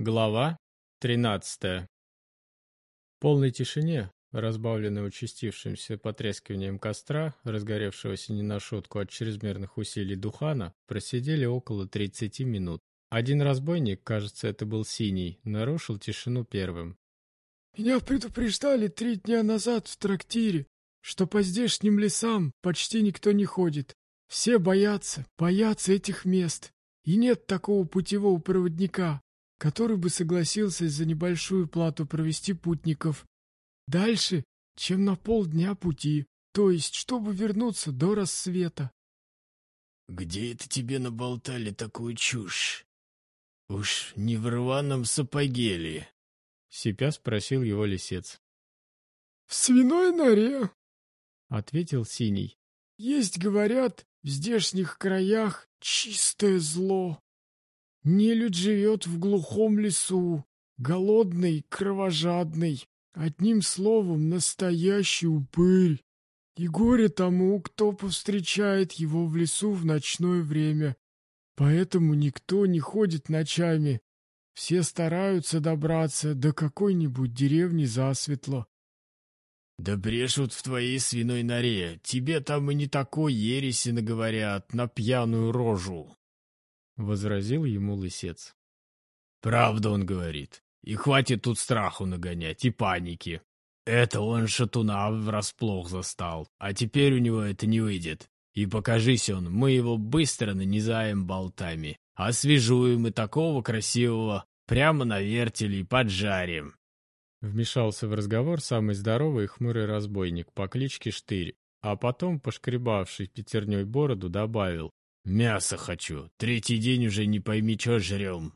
Глава 13. В полной тишине, разбавленной участившимся потрескиванием костра, разгоревшегося не на шутку от чрезмерных усилий Духана, просидели около 30 минут. Один разбойник, кажется, это был Синий, нарушил тишину первым. «Меня предупреждали три дня назад в трактире, что по здешним лесам почти никто не ходит. Все боятся, боятся этих мест. И нет такого путевого проводника, который бы согласился за небольшую плату провести путников дальше, чем на полдня пути, то есть чтобы вернуться до рассвета. «Где это тебе наболтали такую чушь? Уж не в рваном сапоге ли?» — сипя спросил его лисец. «В свиной норе», — ответил Синий. «Есть, говорят, в здешних краях чистое зло. Нелюдь живет в глухом лесу, голодный, кровожадный, одним словом, настоящий упырь. И горе тому, кто повстречает его в лесу в ночное время. Поэтому никто не ходит ночами. Все стараются добраться до какой-нибудь деревни засветло. Да брешут в твоей свиной норе. Тебе там и не такой ереси наговорят на пьяную рожу возразил ему лысец. Правда он говорит. И хватит тут страху нагонять и паники. Это он шатуна врасплох застал, а теперь у него это не выйдет. И покажись он, мы его быстро нанизаем болтами, освежуем и такого красивого прямо на вертеле и поджарим. Вмешался в разговор самый здоровый и хмурый разбойник по кличке Штырь, а потом, пошкребавший пятерней бороду, добавил. «Мясо хочу. Третий день уже не пойми, что жрем».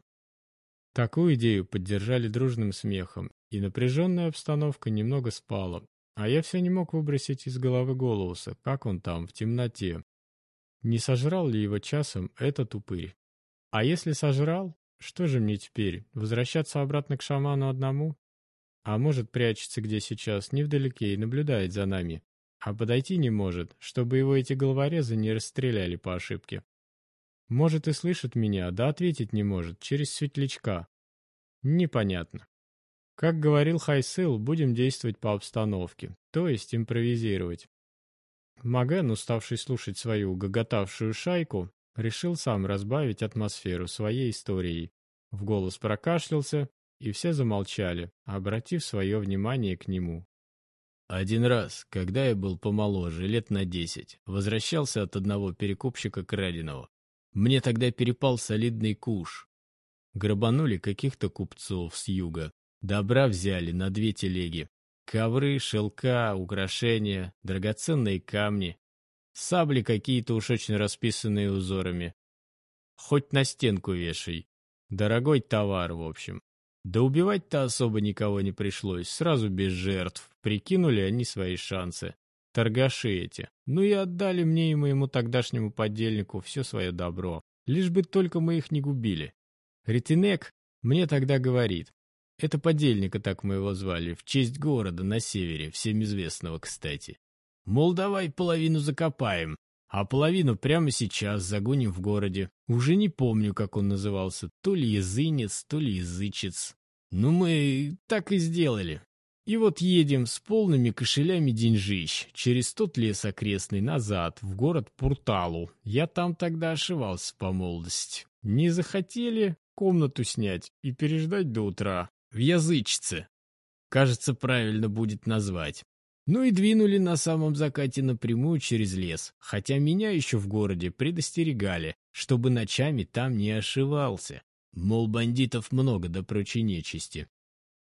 Такую идею поддержали дружным смехом, и напряженная обстановка немного спала, а я все не мог выбросить из головы Голоуса, как он там, в темноте. Не сожрал ли его часом этот упырь? А если сожрал, что же мне теперь, возвращаться обратно к шаману одному? А может, прячется где сейчас, невдалеке, и наблюдает за нами? а подойти не может, чтобы его эти головорезы не расстреляли по ошибке. Может и слышит меня, да ответить не может, через светлячка. Непонятно. Как говорил Хайсыл, будем действовать по обстановке, то есть импровизировать. Маген, уставший слушать свою гоготавшую шайку, решил сам разбавить атмосферу своей историей. В голос прокашлялся, и все замолчали, обратив свое внимание к нему. Один раз, когда я был помоложе, лет на десять, возвращался от одного перекупщика краденого. Мне тогда перепал солидный куш. Грабанули каких-то купцов с юга. Добра взяли на две телеги. Ковры, шелка, украшения, драгоценные камни. Сабли какие-то уж очень расписанные узорами. Хоть на стенку вешай. Дорогой товар, в общем. Да убивать-то особо никого не пришлось, сразу без жертв. Прикинули они свои шансы. Торгаши эти. Ну и отдали мне и моему тогдашнему подельнику все свое добро. Лишь бы только мы их не губили. Ретинек мне тогда говорит. Это подельника так мы его звали, в честь города на севере, всем известного, кстати. Мол, давай половину закопаем, а половину прямо сейчас загоним в городе. Уже не помню, как он назывался, то ли язынец, то ли язычец. Ну, мы так и сделали. И вот едем с полными кошелями деньжищ через тот лес окрестный назад, в город Пурталу. Я там тогда ошивался по молодости. Не захотели комнату снять и переждать до утра. В язычце. Кажется, правильно будет назвать. Ну и двинули на самом закате напрямую через лес, хотя меня еще в городе предостерегали, чтобы ночами там не ошивался. Мол, бандитов много да прочей нечисти.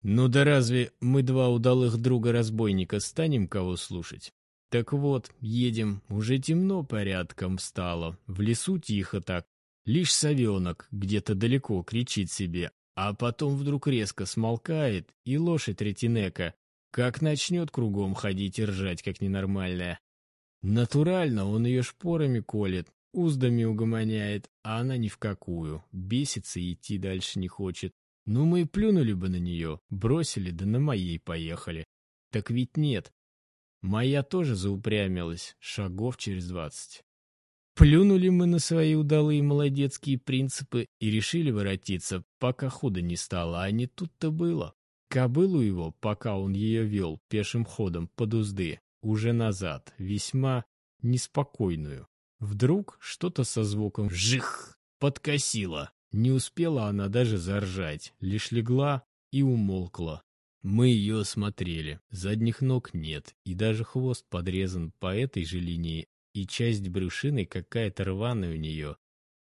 Ну да разве мы два удалых друга-разбойника станем кого слушать? Так вот, едем, уже темно порядком стало, в лесу тихо так. Лишь совенок где-то далеко кричит себе, а потом вдруг резко смолкает, и лошадь ретинека как начнет кругом ходить и ржать, как ненормальная. Натурально он ее шпорами колет, уздами угомоняет, а она ни в какую. Бесится и идти дальше не хочет. Ну мы и плюнули бы на нее, бросили, да на моей поехали. Так ведь нет. Моя тоже заупрямилась, шагов через двадцать. Плюнули мы на свои удалые молодецкие принципы и решили воротиться, пока худо не стало, а не тут-то было. Кобылу его, пока он ее вел пешим ходом под узды, уже назад, весьма неспокойную. Вдруг что-то со звуком «жих» подкосило. Не успела она даже заржать, лишь легла и умолкла. Мы ее осмотрели. Задних ног нет, и даже хвост подрезан по этой же линии, и часть брюшины какая-то рваная у нее.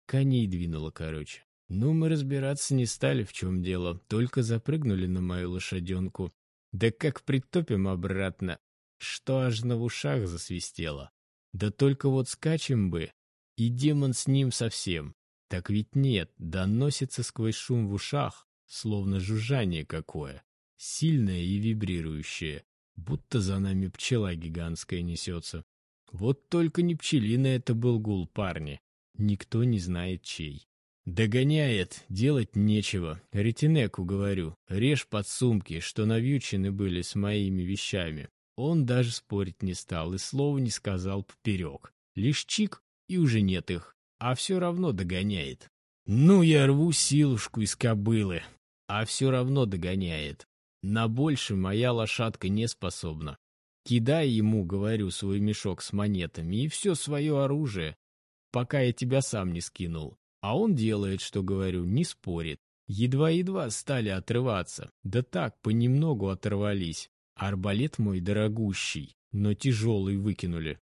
Коней двинула, короче. Ну, мы разбираться не стали, в чем дело, только запрыгнули на мою лошаденку. Да как притопим обратно, что аж на ушах засвистело. Да только вот скачем бы, и демон с ним совсем. Так ведь нет, доносится сквозь шум в ушах, словно жужжание какое, сильное и вибрирующее, будто за нами пчела гигантская несется. Вот только не пчелиный это был гул, парни. Никто не знает чей. Догоняет, делать нечего. Ретинеку говорю, режь под сумки, что навьючены были с моими вещами. Он даже спорить не стал и слова не сказал поперек. Лишь чик, и уже нет их, а все равно догоняет. Ну, я рву силушку из кобылы, а все равно догоняет. На больше моя лошадка не способна. Кидай ему, говорю, свой мешок с монетами и все свое оружие, пока я тебя сам не скинул. А он делает, что говорю, не спорит. Едва-едва стали отрываться. Да так, понемногу оторвались. Арбалет мой дорогущий, но тяжелый выкинули.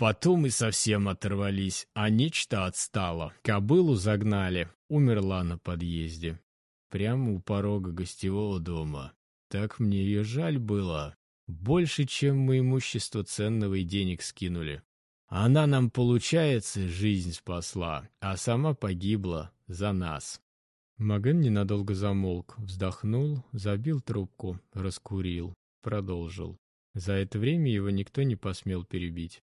Потом и совсем оторвались, а нечто отстало. Кобылу загнали, умерла на подъезде. Прямо у порога гостевого дома. Так мне ее жаль было. Больше, чем мы имущество ценного и денег скинули. Она нам, получается, жизнь спасла, а сама погибла за нас. Маген ненадолго замолк, вздохнул, забил трубку, раскурил, продолжил. За это время его никто не посмел перебить.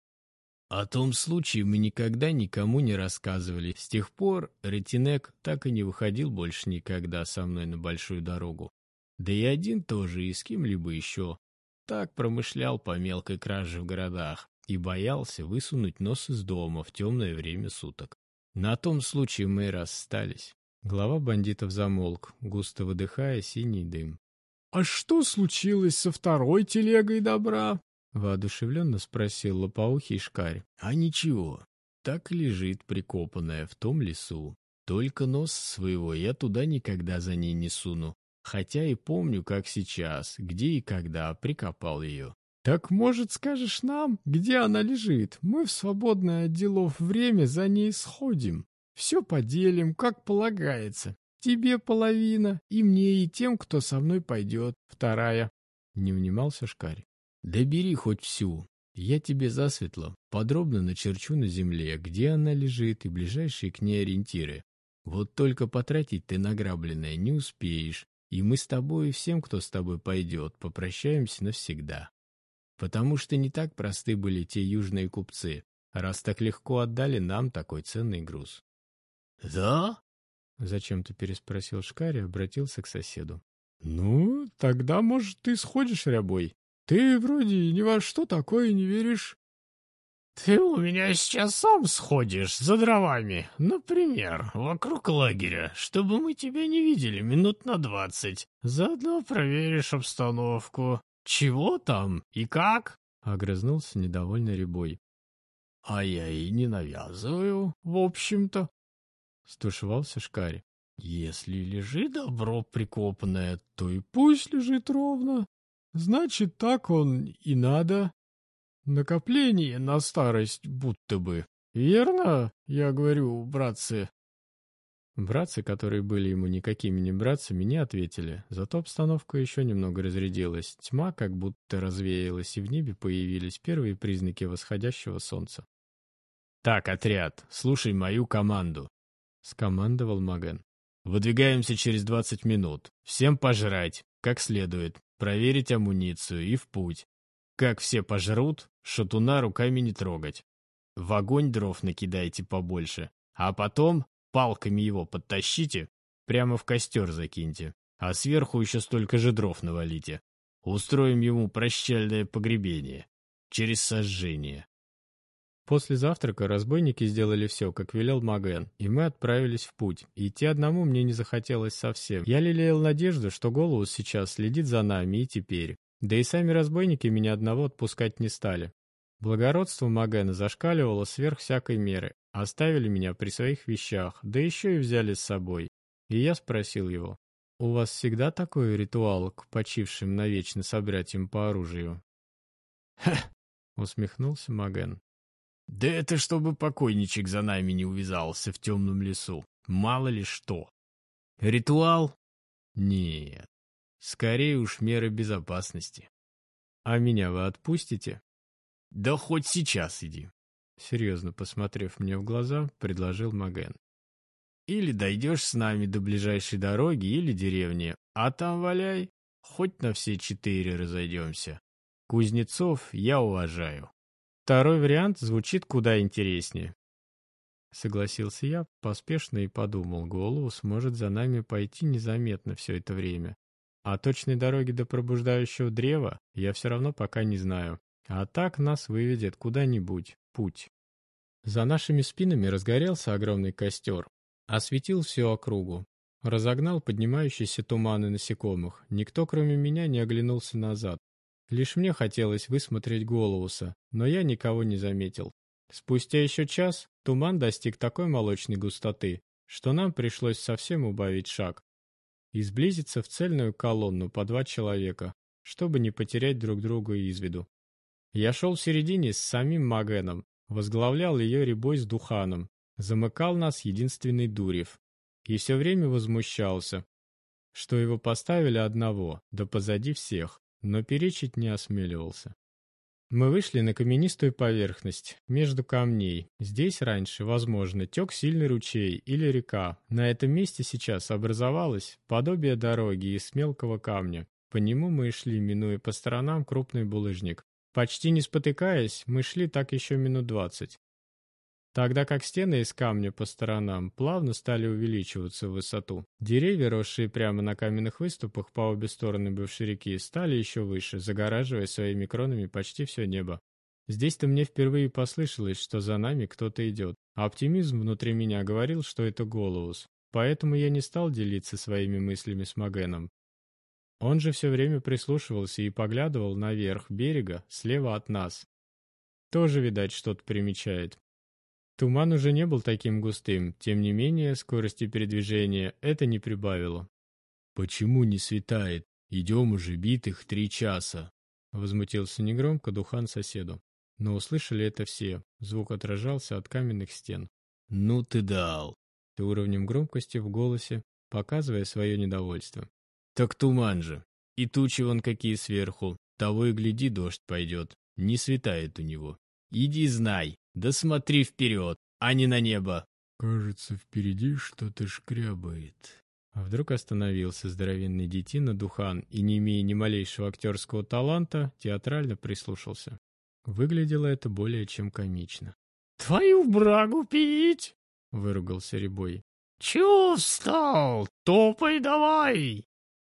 О том случае мы никогда никому не рассказывали. С тех пор Ретинек так и не выходил больше никогда со мной на большую дорогу. Да и один тоже, и с кем-либо еще. Так промышлял по мелкой краже в городах и боялся высунуть нос из дома в темное время суток. На том случае мы расстались. Глава бандитов замолк, густо выдыхая синий дым. — А что случилось со второй телегой добра? — воодушевленно спросил лопоухий шкарь. — А ничего, так лежит прикопанная в том лесу. Только нос своего я туда никогда за ней не суну хотя и помню, как сейчас, где и когда прикопал ее. «Так, может, скажешь нам, где она лежит? Мы в свободное от делов время за ней сходим. Все поделим, как полагается. Тебе половина, и мне, и тем, кто со мной пойдет, вторая». Не внимался Шкарь. «Да бери хоть всю. Я тебе засветло, подробно начерчу на земле, где она лежит и ближайшие к ней ориентиры. Вот только потратить ты награбленное не успеешь, и мы с тобой и всем, кто с тобой пойдет, попрощаемся навсегда. Потому что не так просты были те южные купцы, раз так легко отдали нам такой ценный груз. — Да? — зачем-то переспросил Шкари и обратился к соседу. — Ну, тогда, может, ты сходишь, рябой? Ты вроде ни во что такое не веришь. Ты у меня сейчас сам сходишь за дровами, например, вокруг лагеря, чтобы мы тебя не видели минут на двадцать. Заодно проверишь обстановку. Чего там и как?» — огрызнулся недовольный Рябой. «А я и не навязываю, в общем-то», — стушевался Шкарь. «Если лежит добро прикопанное, то и пусть лежит ровно. Значит, так он и надо. Накопление на старость будто бы. Верно, я говорю, братцы?» Братцы, которые были ему никакими не братцами, не ответили. Зато обстановка еще немного разрядилась. Тьма как будто развеялась, и в небе появились первые признаки восходящего солнца. «Так, отряд, слушай мою команду», — скомандовал Маген. «Выдвигаемся через двадцать минут. Всем пожрать, как следует, проверить амуницию и в путь. Как все пожрут, шатуна руками не трогать. В огонь дров накидайте побольше, а потом палками его подтащите, прямо в костер закиньте, а сверху еще столько же дров навалите. Устроим ему прощальное погребение через сожжение. После завтрака разбойники сделали все, как велел Маген, и мы отправились в путь. Идти одному мне не захотелось совсем. Я лелеял надежду, что Голос сейчас следит за нами и теперь. Да и сами разбойники меня одного отпускать не стали. Благородство Магена зашкаливало сверх всякой меры. Оставили меня при своих вещах, да еще и взяли с собой. И я спросил его, «У вас всегда такой ритуал к почившим навечно собратьям по оружию?» «Ха!» — усмехнулся Маген. Да это чтобы покойничек за нами не увязался в темном лесу. Мало ли что. Ритуал? Нет. Скорее уж меры безопасности. А меня вы отпустите? Да хоть сейчас иди. Серьезно посмотрев мне в глаза, предложил Маген. Или дойдешь с нами до ближайшей дороги или деревни, а там валяй, хоть на все четыре разойдемся. Кузнецов я уважаю. Второй вариант звучит куда интереснее. Согласился я, поспешно и подумал, голову сможет за нами пойти незаметно все это время. А точной дороги до пробуждающего древа я все равно пока не знаю. А так нас выведет куда-нибудь путь. За нашими спинами разгорелся огромный костер. Осветил всю округу. Разогнал поднимающиеся туманы насекомых. Никто, кроме меня, не оглянулся назад. Лишь мне хотелось высмотреть Голоуса, но я никого не заметил. Спустя еще час туман достиг такой молочной густоты, что нам пришлось совсем убавить шаг и сблизиться в цельную колонну по два человека, чтобы не потерять друг друга из виду. Я шел в середине с самим Магеном, возглавлял ее ребой с Духаном, замыкал нас единственный Дурев, и все время возмущался, что его поставили одного, да позади всех но перечить не осмеливался. Мы вышли на каменистую поверхность, между камней. Здесь раньше, возможно, тек сильный ручей или река. На этом месте сейчас образовалось подобие дороги из мелкого камня. По нему мы шли, минуя по сторонам крупный булыжник. Почти не спотыкаясь, мы шли так еще минут двадцать тогда как стены из камня по сторонам плавно стали увеличиваться в высоту. Деревья, росшие прямо на каменных выступах по обе стороны бывшей реки, стали еще выше, загораживая своими кронами почти все небо. Здесь-то мне впервые послышалось, что за нами кто-то идет. оптимизм внутри меня говорил, что это Голоус. Поэтому я не стал делиться своими мыслями с Магеном. Он же все время прислушивался и поглядывал наверх берега, слева от нас. Тоже, видать, что-то примечает. Туман уже не был таким густым, тем не менее скорости передвижения это не прибавило. «Почему не светает? Идем уже битых три часа!» Возмутился негромко Духан соседу. Но услышали это все, звук отражался от каменных стен. «Ну ты дал!» Ты уровнем громкости в голосе, показывая свое недовольство. «Так туман же! И тучи вон какие сверху, того и гляди, дождь пойдет. Не светает у него. Иди знай, да смотри вперед, а не на небо. Кажется, впереди что-то шкрябает. А вдруг остановился здоровенный детина Духан и, не имея ни малейшего актерского таланта, театрально прислушался. Выглядело это более чем комично. «Твою брагу пить!» — выругался Рябой. «Чего встал? Топай давай!»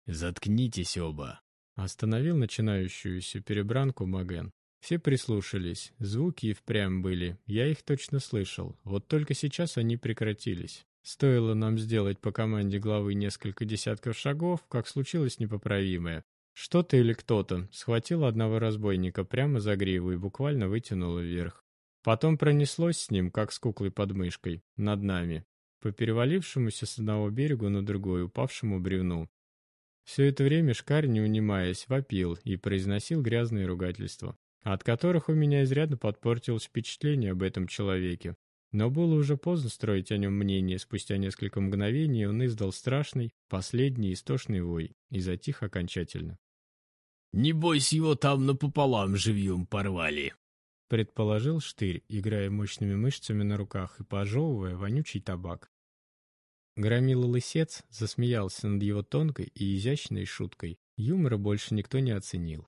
«Заткнитесь оба!» — остановил начинающуюся перебранку Маген. Все прислушались, звуки и впрямь были, я их точно слышал, вот только сейчас они прекратились. Стоило нам сделать по команде главы несколько десятков шагов, как случилось непоправимое. Что-то или кто-то схватил одного разбойника прямо за гриву и буквально вытянул вверх. Потом пронеслось с ним, как с куклой под мышкой, над нами, по перевалившемуся с одного берега на другой упавшему бревну. Все это время Шкарь, не унимаясь, вопил и произносил грязные ругательства от которых у меня изрядно подпортилось впечатление об этом человеке. Но было уже поздно строить о нем мнение, спустя несколько мгновений он издал страшный, последний истошный вой и затих окончательно. «Небось его там напополам живьем порвали», — предположил Штырь, играя мощными мышцами на руках и пожевывая вонючий табак. Громила лысец засмеялся над его тонкой и изящной шуткой. Юмора больше никто не оценил.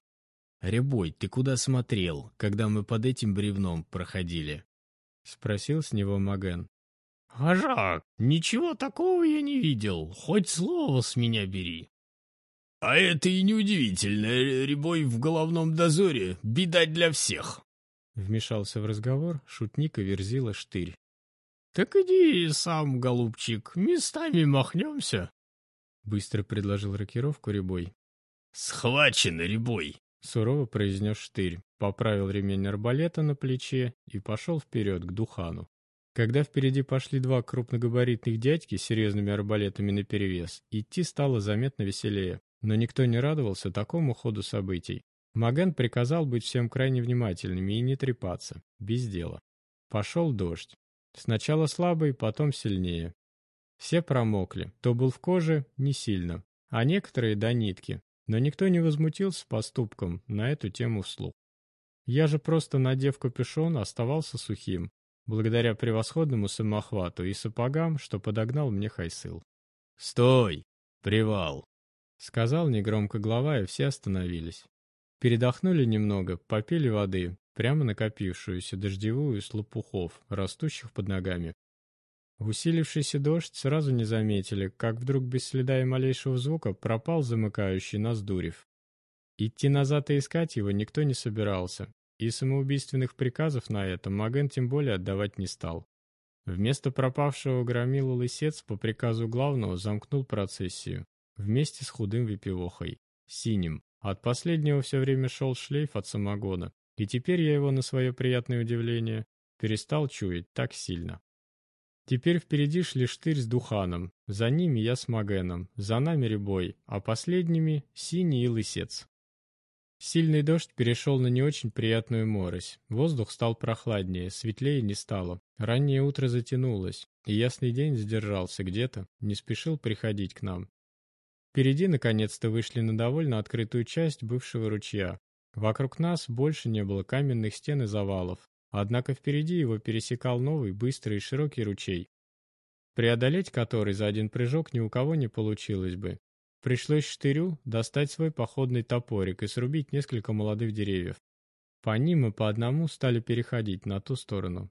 «Рябой, ты куда смотрел, когда мы под этим бревном проходили?» — спросил с него Маген. «Ажак, ничего такого я не видел, хоть слово с меня бери». «А это и неудивительно, Рябой в головном дозоре, беда для всех». Вмешался в разговор шутник и верзила штырь. «Так иди сам, голубчик, местами махнемся», — быстро предложил рокировку Рябой. «Схвачен, Рябой!» — сурово произнес штырь, поправил ремень арбалета на плече и пошел вперед к Духану. Когда впереди пошли два крупногабаритных дядьки с серьезными арбалетами наперевес, идти стало заметно веселее. Но никто не радовался такому ходу событий. Маген приказал быть всем крайне внимательными и не трепаться, без дела. Пошел дождь. Сначала слабый, потом сильнее. Все промокли, кто был в коже, не сильно, а некоторые до нитки, но никто не возмутился поступком на эту тему вслух. Я же просто, надев капюшон, оставался сухим, благодаря превосходному самохвату и сапогам, что подогнал мне Хайсыл. «Стой! Привал!» — сказал негромко глава, и все остановились. Передохнули немного, попили воды, прямо накопившуюся дождевую с лопухов, растущих под ногами. В усилившийся дождь сразу не заметили, как вдруг без следа и малейшего звука пропал замыкающий нас Дурев. Идти назад и искать его никто не собирался, и самоубийственных приказов на это Маген тем более отдавать не стал. Вместо пропавшего громила лысец по приказу главного замкнул процессию, вместе с худым выпивохой, синим, от последнего все время шел шлейф от самогона, и теперь я его, на свое приятное удивление, перестал чуять так сильно. Теперь впереди шли Штырь с Духаном, за ними я с Магеном, за нами Рябой, а последними — Синий и Лысец. Сильный дождь перешел на не очень приятную морось. Воздух стал прохладнее, светлее не стало. Раннее утро затянулось, и ясный день задержался где-то, не спешил приходить к нам. Впереди наконец-то вышли на довольно открытую часть бывшего ручья. Вокруг нас больше не было каменных стен и завалов, однако впереди его пересекал новый, быстрый и широкий ручей, преодолеть который за один прыжок ни у кого не получилось бы. Пришлось штырю достать свой походный топорик и срубить несколько молодых деревьев. По ним мы по одному стали переходить на ту сторону.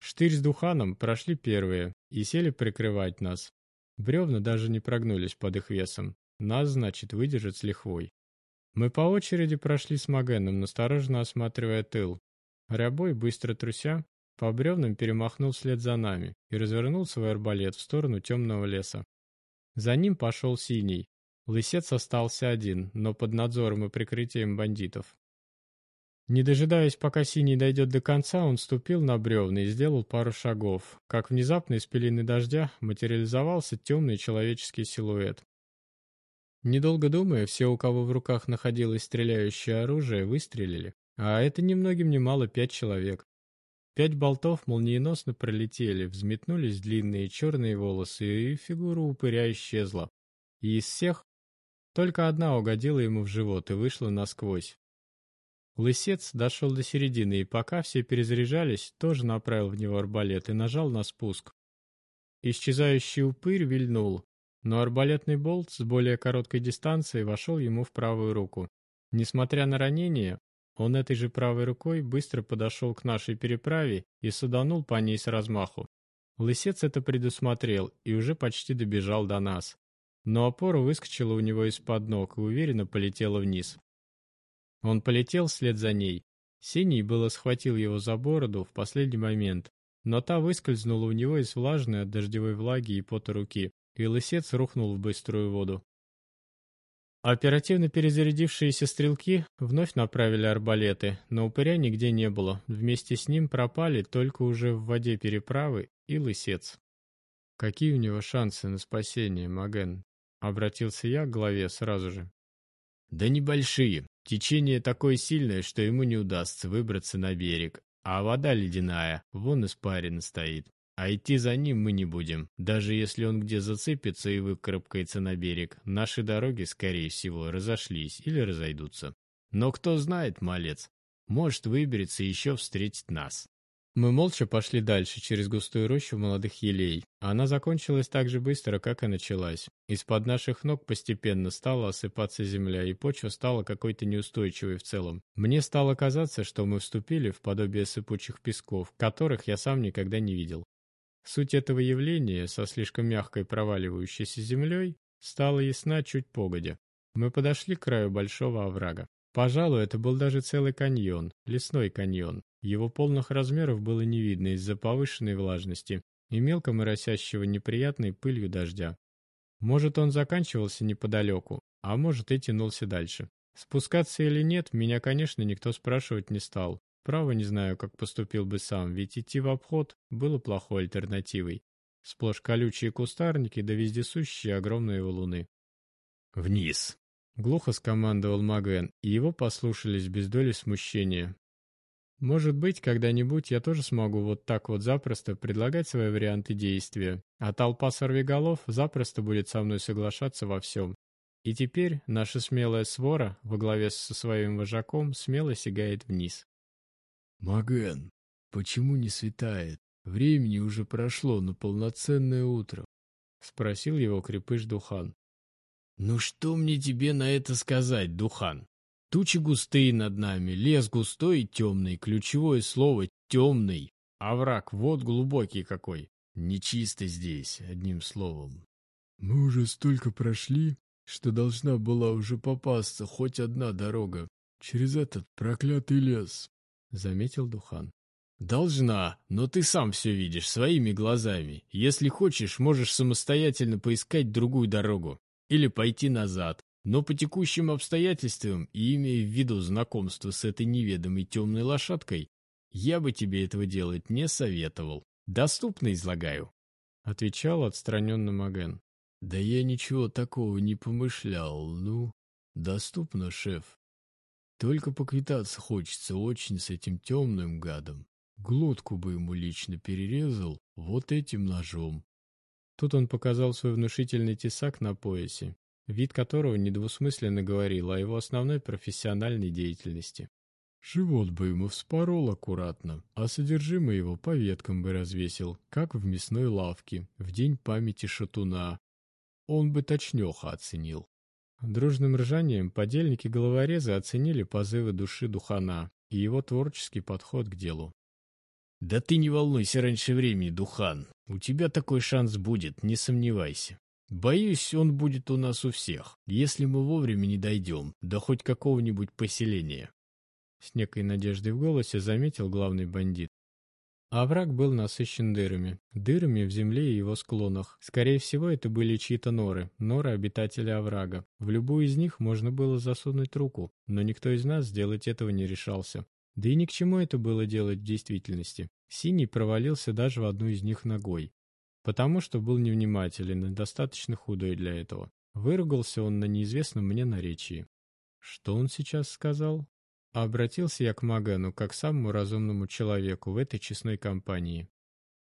Штырь с Духаном прошли первые и сели прикрывать нас, Бревна даже не прогнулись под их весом. Нас, значит, выдержат с лихвой. Мы по очереди прошли с Магеном, настороженно осматривая тыл. Рябой, быстро труся, по бревнам перемахнул вслед за нами и развернул свой арбалет в сторону темного леса. За ним пошел Синий. Лысец остался один, но под надзором и прикрытием бандитов. Не дожидаясь, пока Синий дойдет до конца, он ступил на бревна и сделал пару шагов, как внезапно из пелены дождя материализовался темный человеческий силуэт. Недолго думая, все, у кого в руках находилось стреляющее оружие, выстрелили, а это ни многим ни мало пять человек. Пять болтов молниеносно пролетели, взметнулись длинные черные волосы, и фигура упыря исчезла. И из всех только одна угодила ему в живот и вышла насквозь, Лысец дошел до середины и пока все перезаряжались, тоже направил в него арбалет и нажал на спуск. Исчезающий упырь вильнул, но арбалетный болт с более короткой дистанции вошел ему в правую руку. Несмотря на ранение, он этой же правой рукой быстро подошел к нашей переправе и саданул по ней с размаху. Лысец это предусмотрел и уже почти добежал до нас. Но опора выскочила у него из-под ног и уверенно полетела вниз. Он полетел вслед за ней. Синий было схватил его за бороду в последний момент, но та выскользнула у него из влажной от дождевой влаги и пота руки, и лысец рухнул в быструю воду. Оперативно перезарядившиеся стрелки вновь направили арбалеты, но упыря нигде не было. Вместе с ним пропали только уже в воде переправы и лысец. «Какие у него шансы на спасение, Маген?» — обратился я к главе сразу же. «Да небольшие. Течение такое сильное, что ему не удастся выбраться на берег, а вода ледяная, вон испарина стоит. А идти за ним мы не будем. Даже если он где зацепится и выкарабкается на берег, наши дороги, скорее всего, разошлись или разойдутся. Но кто знает, малец, может выберется еще встретить нас. Мы молча пошли дальше, через густую рощу молодых елей. Она закончилась так же быстро, как и началась. Из-под наших ног постепенно стала осыпаться земля, и почва стала какой-то неустойчивой в целом. Мне стало казаться, что мы вступили в подобие сыпучих песков, которых я сам никогда не видел. Суть этого явления со слишком мягкой проваливающейся землей стала ясна чуть погодя. Мы подошли к краю большого оврага. Пожалуй, это был даже целый каньон, лесной каньон. Его полных размеров было не видно из-за повышенной влажности и мелко моросящего неприятной пылью дождя. Может, он заканчивался неподалеку, а может и тянулся дальше. Спускаться или нет, меня, конечно, никто спрашивать не стал. Право не знаю, как поступил бы сам, ведь идти в обход было плохой альтернативой. Сплошь колючие кустарники да вездесущие огромные валуны. «Вниз!» — глухо скомандовал Маген, и его послушались без доли смущения. Может быть, когда-нибудь я тоже смогу вот так вот запросто предлагать свои варианты действия, а толпа сорвиголов запросто будет со мной соглашаться во всем. И теперь наша смелая свора во главе со своим вожаком смело сигает вниз. «Маген, почему не светает? Времени уже прошло на полноценное утро», — спросил его крепыш Духан. «Ну что мне тебе на это сказать, Духан? Тучи густые над нами, лес густой и темный, ключевое слово «темный». А враг вот глубокий какой. Нечисто здесь, одним словом. Мы уже столько прошли, что должна была уже попасться хоть одна дорога через этот проклятый лес, — заметил Духан. «Должна, но ты сам все видишь своими глазами. Если хочешь, можешь самостоятельно поискать другую дорогу или пойти назад. Но по текущим обстоятельствам и имея в виду знакомство с этой неведомой темной лошадкой, я бы тебе этого делать не советовал. Доступно излагаю. Отвечал отстраненно Маген. Да я ничего такого не помышлял. Ну, доступно, шеф. Только поквитаться хочется очень с этим темным гадом. Глотку бы ему лично перерезал вот этим ножом. Тут он показал свой внушительный тесак на поясе вид которого недвусмысленно говорил о его основной профессиональной деятельности. Живот бы ему вспорол аккуратно, а содержимое его по веткам бы развесил, как в мясной лавке, в день памяти шатуна. Он бы точнёха оценил. Дружным ржанием подельники головореза оценили позывы души Духана и его творческий подход к делу. «Да ты не волнуйся раньше времени, Духан. У тебя такой шанс будет, не сомневайся. Боюсь, он будет у нас у всех, если мы вовремя не дойдем до хоть какого-нибудь поселения. С некой надеждой в голосе заметил главный бандит. Овраг был насыщен дырами. Дырами в земле и его склонах. Скорее всего, это были чьи-то норы, норы обитателей оврага. В любую из них можно было засунуть руку, но никто из нас сделать этого не решался. Да и ни к чему это было делать в действительности. Синий провалился даже в одну из них ногой. Потому что был невнимателен и достаточно худой для этого. Выругался он на неизвестном мне наречии. Что он сейчас сказал? Обратился я к Магану как самому разумному человеку в этой честной компании.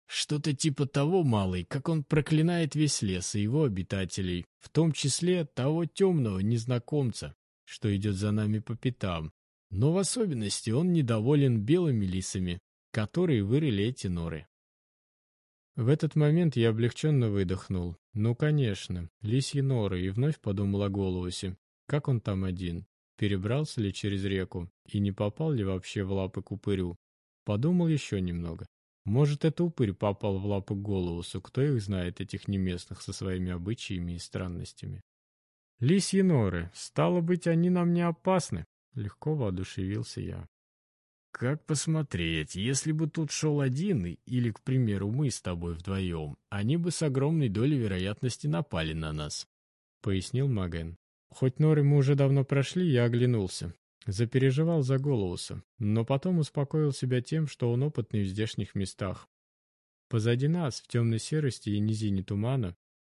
Что-то типа того, малый, как он проклинает весь лес и его обитателей, в том числе того темного незнакомца, что идет за нами по пятам. Но в особенности он недоволен белыми лисами, которые вырыли эти норы. В этот момент я облегченно выдохнул. Ну, конечно, лисьи норы, и вновь подумал о Голуосе. Как он там один? Перебрался ли через реку? И не попал ли вообще в лапы к упырю? Подумал еще немного. Может, это упырь попал в лапы к Голуосу, кто их знает, этих неместных, со своими обычаями и странностями. Лисьи норы, стало быть, они нам не опасны. Легко воодушевился я. Как посмотреть, если бы тут шел один, или, к примеру, мы с тобой вдвоем, они бы с огромной долей вероятности напали на нас, — пояснил Маген. Хоть норы мы уже давно прошли, я оглянулся. Запереживал за Голоуса, но потом успокоил себя тем, что он опытный в здешних местах. Позади нас, в темной серости и низине тумана,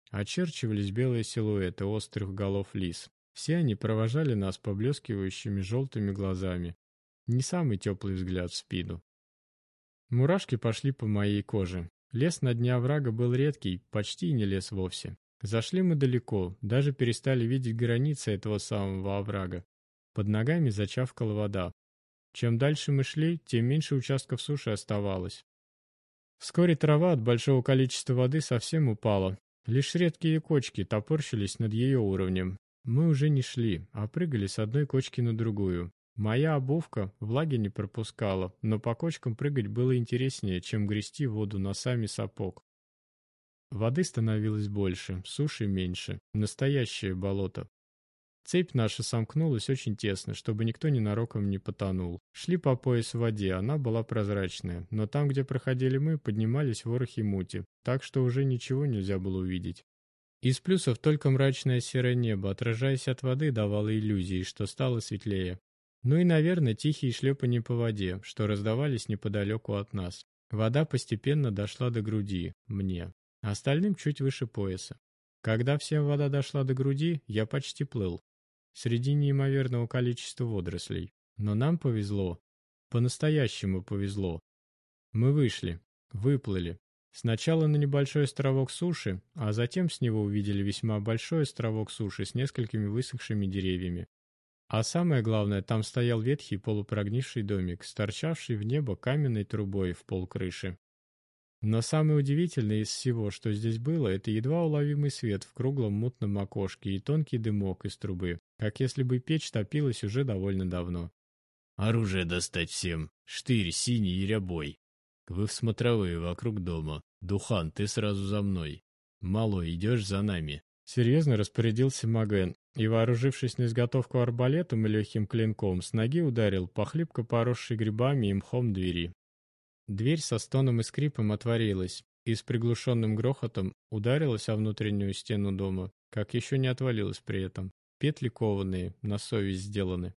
очерчивались белые силуэты острых голов лис. Все они провожали нас поблескивающими желтыми глазами, не самый теплый взгляд в спину. Мурашки пошли по моей коже. Лес на дне оврага был редкий, почти не лес вовсе. Зашли мы далеко, даже перестали видеть границы этого самого оврага. Под ногами зачавкала вода. Чем дальше мы шли, тем меньше участков суши оставалось. Вскоре трава от большого количества воды совсем упала. Лишь редкие кочки топорщились над ее уровнем. Мы уже не шли, а прыгали с одной кочки на другую. Моя обувка влаги не пропускала, но по кочкам прыгать было интереснее, чем грести воду носами сапог. Воды становилось больше, суши меньше. Настоящее болото. Цепь наша сомкнулась очень тесно, чтобы никто ненароком не потонул. Шли по пояс в воде, она была прозрачная, но там, где проходили мы, поднимались ворохи мути, так что уже ничего нельзя было увидеть. Из плюсов только мрачное серое небо, отражаясь от воды, давало иллюзии, что стало светлее. Ну и, наверное, тихие шлепания по воде, что раздавались неподалеку от нас. Вода постепенно дошла до груди, мне, остальным чуть выше пояса. Когда всем вода дошла до груди, я почти плыл среди неимоверного количества водорослей. Но нам повезло. По-настоящему повезло. Мы вышли, выплыли. Сначала на небольшой островок суши, а затем с него увидели весьма большой островок суши с несколькими высохшими деревьями. А самое главное, там стоял ветхий полупрогнивший домик, торчавший в небо каменной трубой в пол крыши. Но самое удивительное из всего, что здесь было, это едва уловимый свет в круглом мутном окошке и тонкий дымок из трубы, как если бы печь топилась уже довольно давно. «Оружие достать всем. Штырь, синий и рябой. Вы в смотровые вокруг дома. Духан, ты сразу за мной. Малой, идешь за нами». Серьезно распорядился Маген, и, вооружившись на изготовку арбалетом и легким клинком, с ноги ударил по хлипко поросшей грибами и мхом двери. Дверь со стоном и скрипом отворилась, и с приглушенным грохотом ударилась о внутреннюю стену дома, как еще не отвалилась при этом. Петли кованые, на совесть сделаны.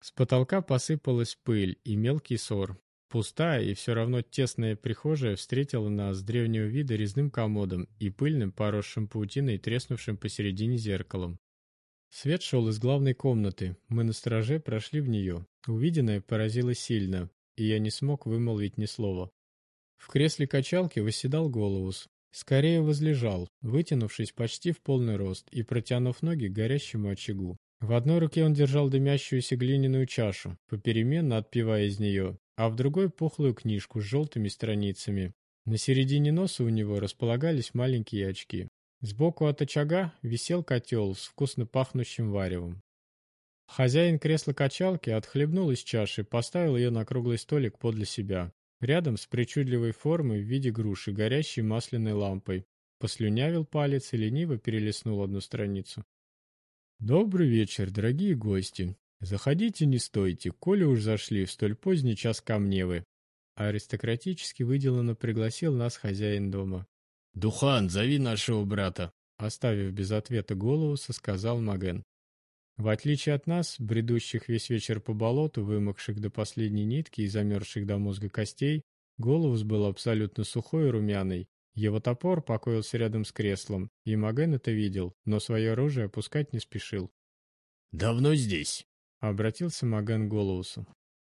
С потолка посыпалась пыль и мелкий сор. Пустая и все равно тесная прихожая встретила нас древнего вида резным комодом и пыльным, поросшим паутиной, треснувшим посередине зеркалом. Свет шел из главной комнаты, мы на страже прошли в нее. Увиденное поразило сильно, и я не смог вымолвить ни слова. В кресле качалки восседал Голоус. Скорее возлежал, вытянувшись почти в полный рост и протянув ноги к горящему очагу. В одной руке он держал дымящуюся глиняную чашу, попеременно отпивая из нее, а в другой пухлую книжку с желтыми страницами. На середине носа у него располагались маленькие очки. Сбоку от очага висел котел с вкусно пахнущим варевом. Хозяин кресла-качалки отхлебнул из чаши, поставил ее на круглый столик подле себя, рядом с причудливой формой в виде груши, горящей масляной лампой. Послюнявил палец и лениво перелистнул одну страницу. «Добрый вечер, дорогие гости. Заходите, не стойте, коли уж зашли в столь поздний час ко мне вы». Аристократически выделанно пригласил нас хозяин дома. «Духан, зови нашего брата!» Оставив без ответа голову, сказал Маген. В отличие от нас, бредущих весь вечер по болоту, вымокших до последней нитки и замерзших до мозга костей, Голос был абсолютно сухой и румяный. Его топор покоился рядом с креслом, и Маген это видел, но свое оружие опускать не спешил. «Давно здесь?» — обратился Маген к Голоусу.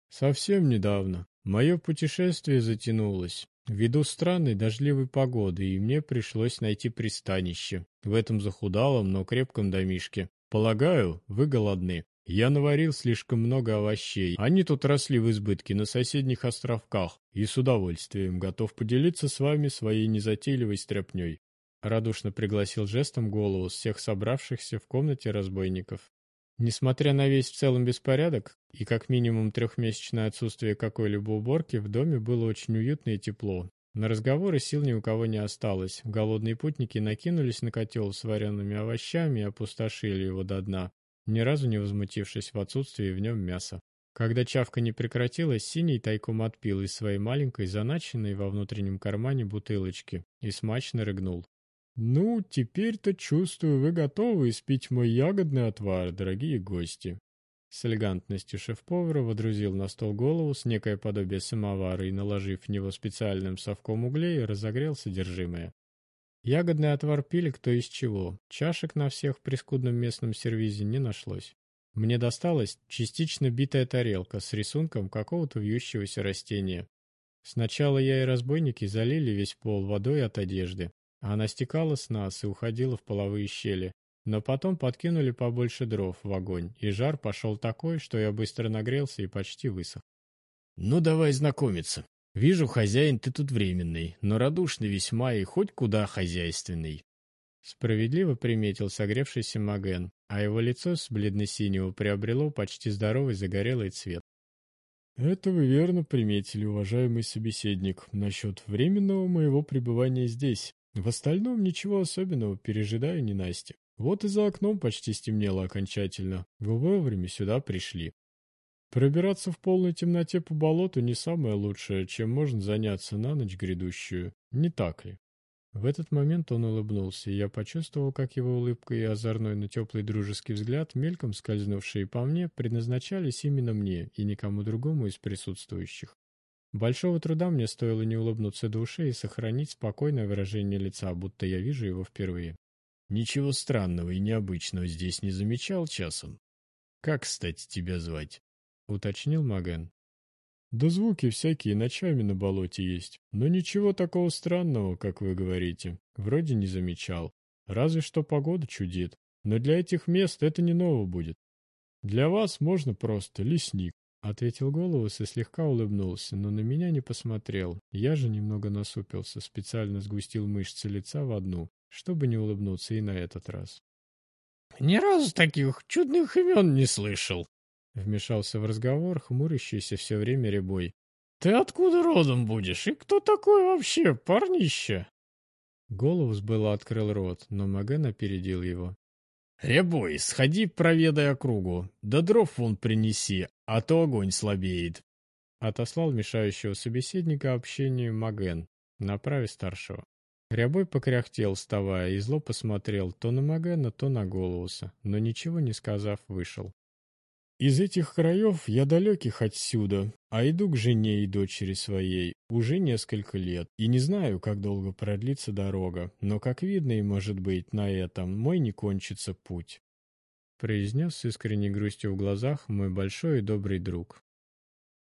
«Совсем недавно. Мое путешествие затянулось. Ввиду странной дождливой погоды, и мне пришлось найти пристанище в этом захудалом, но крепком домишке. Полагаю, вы голодны. Я наварил слишком много овощей. Они тут росли в избытке на соседних островках, и с удовольствием готов поделиться с вами своей незатейливой стряпней. Радушно пригласил жестом голову всех собравшихся в комнате разбойников. Несмотря на весь в целом беспорядок и как минимум трехмесячное отсутствие какой-либо уборки, в доме было очень уютно и тепло. На разговоры сил ни у кого не осталось. Голодные путники накинулись на котел с вареными овощами и опустошили его до дна, ни разу не возмутившись в отсутствии в нем мяса. Когда чавка не прекратилась, Синий тайком отпил из своей маленькой, заначенной во внутреннем кармане бутылочки и смачно рыгнул. «Ну, теперь-то, чувствую, вы готовы испить мой ягодный отвар, дорогие гости. С элегантностью шеф-повара водрузил на стол голову с некое подобие самовара и, наложив в него специальным совком углей, разогрел содержимое. Ягодный отвар пили кто из чего. Чашек на всех в прискудном местном сервизе не нашлось. Мне досталась частично битая тарелка с рисунком какого-то вьющегося растения. Сначала я и разбойники залили весь пол водой от одежды, а она стекала с нас и уходила в половые щели, но потом подкинули побольше дров в огонь, и жар пошел такой, что я быстро нагрелся и почти высох. «Ну, давай знакомиться. Вижу, хозяин ты тут временный, но радушный весьма и хоть куда хозяйственный». Справедливо приметил согревшийся Маген, а его лицо с бледно-синего приобрело почти здоровый загорелый цвет. «Это вы верно приметили, уважаемый собеседник, насчет временного моего пребывания здесь. В остальном ничего особенного, пережидаю ненастье. Вот и за окном почти стемнело окончательно. Вы вовремя сюда пришли. Пробираться в полной темноте по болоту не самое лучшее, чем можно заняться на ночь грядущую, не так ли? В этот момент он улыбнулся, и я почувствовал, как его улыбка и озорной, но теплый дружеский взгляд, мельком скользнувшие по мне, предназначались именно мне и никому другому из присутствующих. Большого труда мне стоило не улыбнуться до ушей и сохранить спокойное выражение лица, будто я вижу его впервые. Ничего странного и необычного здесь не замечал часом. Как, кстати, тебя звать? уточнил Маген. Да звуки всякие ночами на болоте есть, но ничего такого странного, как вы говорите, вроде не замечал. Разве что погода чудит, но для этих мест это не ново будет. Для вас можно просто лесник, ответил Голос и слегка улыбнулся, но на меня не посмотрел. Я же немного насупился, специально сгустил мышцы лица в одну, чтобы не улыбнуться и на этот раз. Ни разу таких чудных имен не слышал, Вмешался в разговор хмурящийся все время ребой. «Ты откуда родом будешь? И кто такой вообще, парнище?» Головус было открыл рот, но Маген опередил его. «Рябой, сходи проведай округу, да дров вон принеси, а то огонь слабеет». Отослал мешающего собеседника общению Маген, направив старшего. Рябой покряхтел, вставая, и зло посмотрел то на Магена, то на Головуса, но ничего не сказав, вышел. Из этих краев я далеких отсюда, а иду к жене и дочери своей уже несколько лет, и не знаю, как долго продлится дорога, но, как видно и может быть, на этом мой не кончится путь. Произнес с искренней грустью в глазах мой большой и добрый друг.